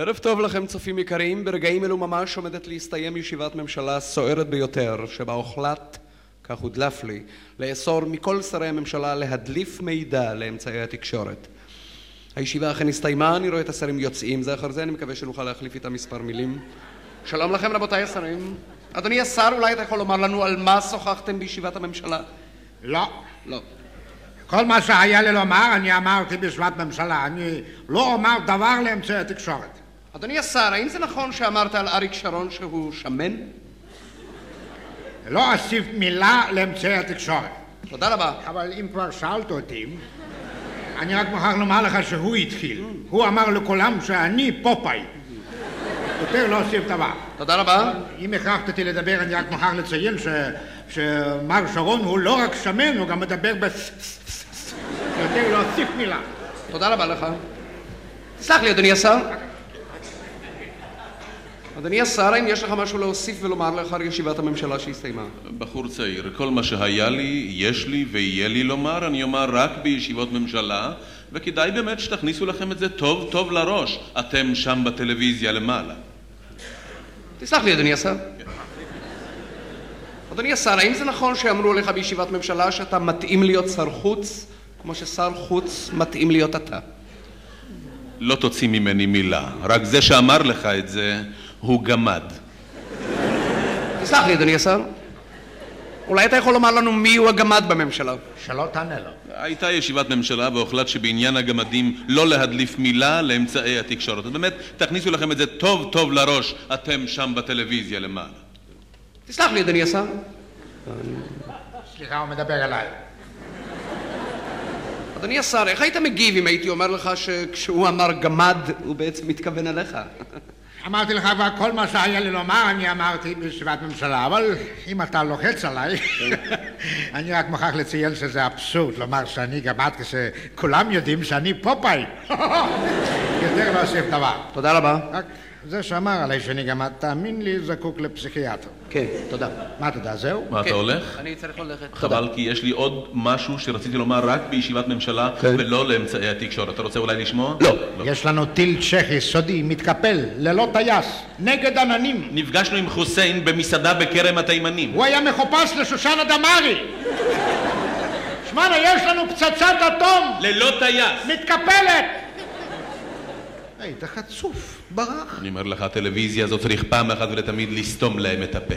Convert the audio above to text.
ערב טוב לכם צופים יקרים, ברגעים אלו ממש עומדת להסתיים ישיבת ממשלה סוערת ביותר, שבה הוחלט, כך הודלף לי, לאסור מכל שרי הממשלה להדליף מידע לאמצעי התקשורת. הישיבה אכן הסתיימה, אני רואה את השרים יוצאים זה אחר זה, אני מקווה שנוכל להחליף איתם מספר מילים. שלום לכם רבותיי השרים. אדוני השר, אולי אתה יכול לומר לנו על מה שוחחתם בישיבת הממשלה? לא. לא. כל מה שהיה לי לומר, אני אמרתי בישיבת ממשלה. אני לא אומר דבר לאמצעי התקשורת. אדוני השר, האם זה נכון שאמרת על אריק שרון שהוא שמן? לא אוסיף מילה לאמצעי התקשורת. תודה רבה. אבל אם כבר שאלת אותי, אני רק מוכרח לומר לך שהוא התחיל. הוא אמר לכולם שאני פופאי. יותר לא אוסיף דבר. תודה רבה. אם הכרחת אותי לדבר, אני רק מוכרח לציין. שמר שרון הוא לא רק שמן, הוא גם מדבר ב... יותר לא אוסיף מילה. תודה רבה לך. תסלח לי, אדוני השר. אדוני השר, האם יש לך משהו להוסיף ולומר לאחר ישיבת הממשלה שהסתיימה? בחור צעיר, כל מה שהיה לי, יש לי ויהיה לי לומר, אני אומר רק בישיבות ממשלה, וכדאי באמת שתכניסו לכם את זה טוב טוב לראש, אתם שם בטלוויזיה למעלה. תסלח לי, אדוני השר. אדוני השר, האם זה נכון שאמרו לך בישיבת ממשלה שאתה מתאים להיות שר חוץ, כמו ששר חוץ מתאים להיות אתה? לא תוציא ממני מילה, רק זה שאמר לך את זה הוא גמד. תסלח לי, אדוני השר. אולי אתה יכול לומר לנו מיהו הגמד בממשלה? שלא תענה לו. הייתה ישיבת ממשלה והוחלט שבעניין הגמדים לא להדליף מילה לאמצעי התקשורת. אז באמת, תכניסו לכם את זה טוב טוב לראש, אתם שם בטלוויזיה למעלה. תסלח לי, אדוני השר. סליחה, הוא מדבר אליי. אדוני השר, איך היית מגיב אם הייתי אומר לך שכשהוא אמר גמד, הוא בעצם מתכוון אליך? אמרתי לך כבר כל מה שהיה לי לומר, אני אמרתי בישיבת ממשלה, אבל אם אתה לוחץ עליי, אני רק מוכרח לציין שזה אבסורד לומר שאני גמד כשכולם יודעים שאני פופאי. יותר לא אוסיף דבר. תודה רבה. זה שאמר עליי שאני גמד, תאמין לי, זקוק לפסיכיאטר. כן, תודה. מה תודה, זהו? מה, כן, אתה הולך? אני צריך ללכת. חבל, כי יש לי עוד משהו שרציתי לומר רק בישיבת ממשלה, כן. ולא לאמצעי התקשורת. אתה רוצה אולי לשמוע? לא. יש לנו טיל צ'כי סודי, מתקפל, ללא טייס, נגד עננים. נפגשנו עם חוסיין במסעדה בכרם התימנים. הוא היה מחופש לשושנה דמארי. שמענה, יש לנו פצצת אטום! ללא טייס. מתקפלת! היי, אתה חצוף, ברח. אני אומר לך, הטלוויזיה הזאת צריך פעם אחת ולתמיד לסתום להם את הפה.